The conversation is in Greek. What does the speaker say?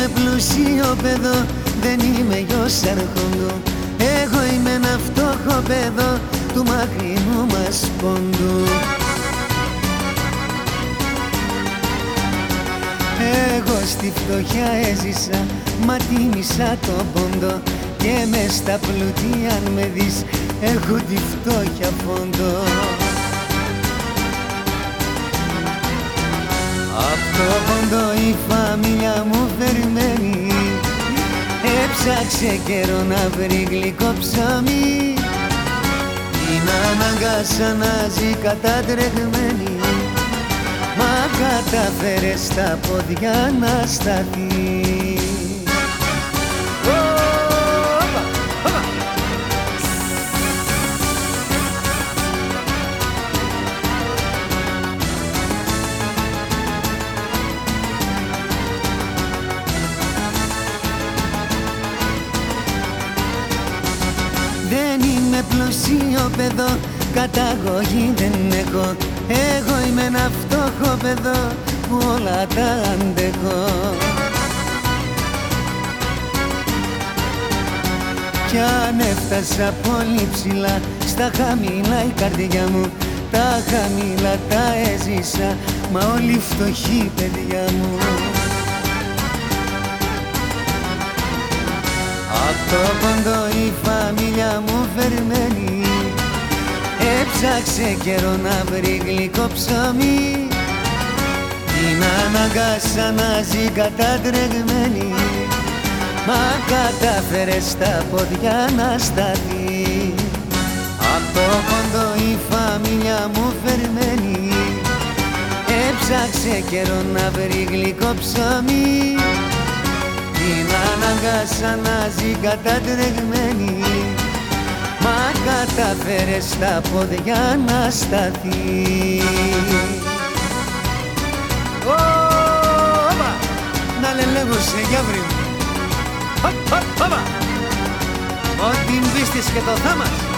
είμαι πλούσιο παιδό, δεν είμαι γιος αρχόντου Εγώ είμαι ένα φτώχο παιδό του μακρινού μας πόντου Εγώ στη φτωχιά έζησα, μα τίμησα το πόντο Και μες στα πλουτία αν με δεις, έχω τη φτώχεια φόντο Απ' Έψαξε καιρό να βρει γλυκό ψωμί. Την αναγκάσα να ζει κατατρεγμένη. Μα καταφέρε στα πόδια να σταθεί Δεν είμαι πλουσίο παιδό, καταγωγή δεν έχω. Εγώ είμαι ένα φτώχο παιδό που όλα τα αντέχω. Κι αν έφτασα πολύ ψηλά, στα χαμηλά η καρδιά μου Τα χαμηλά τα έζησα, μα όλοι φτωχοί παιδιά μου. Απ' το πόντο η φαμίλια μου περιμένει. Έψαξε καιρό να βρει γλυκό ψωμί. Την αναγκάσα να ζει κατατρεγμένη Μα κατάφερε στα πόδια να σταθεί. Απ' το πόντο η φαμίλια μου περιμένει Έψαξε καιρό να βρει γλυκό ψωμί. Την αναγκάσα να ζει κατατρεγμένη Μα κατάφερες στα πόδια να σταθείς. Ωπα! Να λελεύωσε για βρει Ό,τι μπίστης και το θάμας